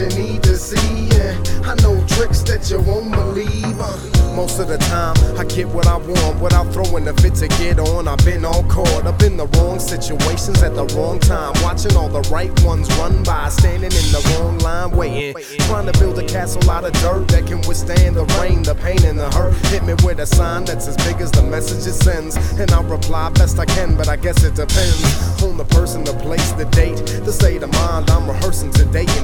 what you need to see. it. I know tricks that you won't believe. Uh. Most of the time, I get what I want without throwing a fit to get on. I've been all caught up in the wrong situations at the wrong time. Watching all the right ones run by, standing in the wrong line, waiting. Trying to build a castle out of dirt that can withstand the rain, the pain, and the hurt. Hit me with a sign that's as big as the message it sends. And I'll reply best I can, but I guess it depends on the person, the place, the date, the state of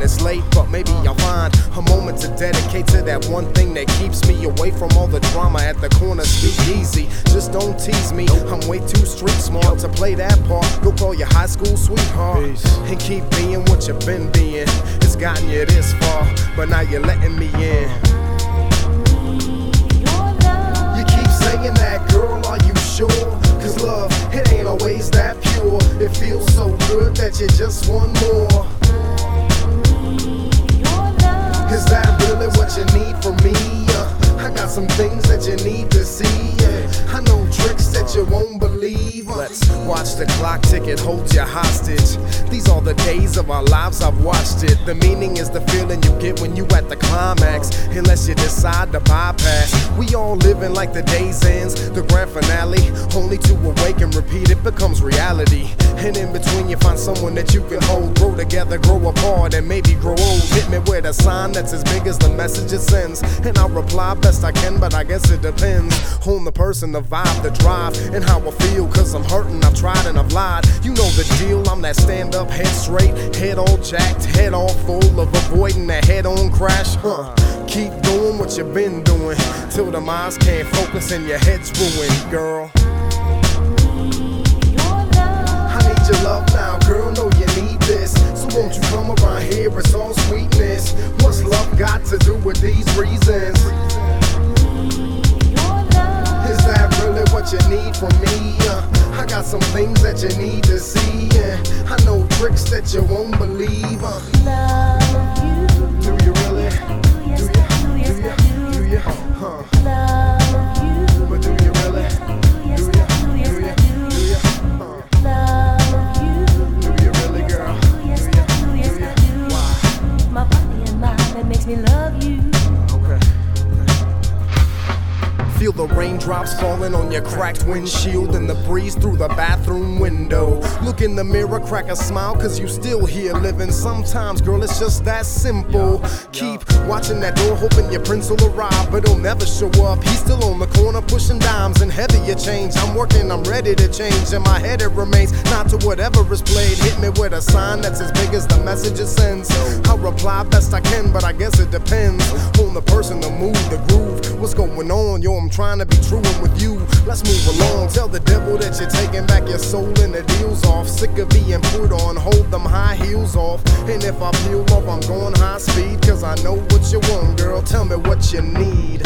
and it's late, but maybe I'll find a moment to dedicate to that one thing that keeps me away from all the drama at the corner. Speak easy, just don't tease me. I'm way too street smart to play that part. Go call your high school sweetheart and keep being what you've been being. It's gotten you this far, but now you're letting me in. You keep saying that, girl, are you sure? Cause love, it ain't always that pure. It feels so good that you just want more. Some things that you need to see. Uh, I know tricks that you won't believe. Let's watch the clock tick, and hold you hostage. These are the days of our lives, I've watched it. The meaning is the feeling you get when you at the climax. Unless you decide to bypass. We all living like the day's ends, the grand finale. Only to awake and repeat it becomes reality. And in between, you find someone that you can hold, grow together, grow apart, and maybe grow old. Hit me with a sign that's as big as the message it sends. And I'll reply best I can, but I guess it depends on the person, the vibe, the drive, and how I feel. Cause I'm hurting, I've tried and I've lied. You know the deal, I'm that stand up, head straight, head all jacked, head all full of avoiding a head on crash. Huh. Keep doing what you've been doing till the minds can't focus and your head's ruined, girl. Here? It's all sweetness. What's love got to do with these reasons? Is that really what you need from me? Uh, I got some things that you need to see. And I know tricks that you won't believe. Uh, raindrops falling on your cracked windshield and the breeze through the bathroom window. Look in the mirror, crack a smile, cause you still here living. Sometimes, girl, it's just that simple. Keep watching that door, hoping your prince will arrive, but he'll never show up. He's still on the corner pushing dimes and heavier change. I'm working, I'm ready to change. In my head, it remains not to whatever is played. Hit me with a sign that's as big as the message it sends. I'll reply best I can, but I guess it depends on the person, the mood, the groove. What's going on? Yo, I'm trying to be true with you. Let's move along. Tell the devil that you're taking back your soul and the deal's off. Sick of being put on, hold them high heels off. And if I peel off, I'm going high speed. Cause I know what you want, girl. Tell me what you need.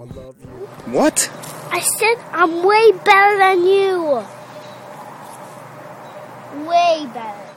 You. I love you. What? I said I'm way better than you. Way better.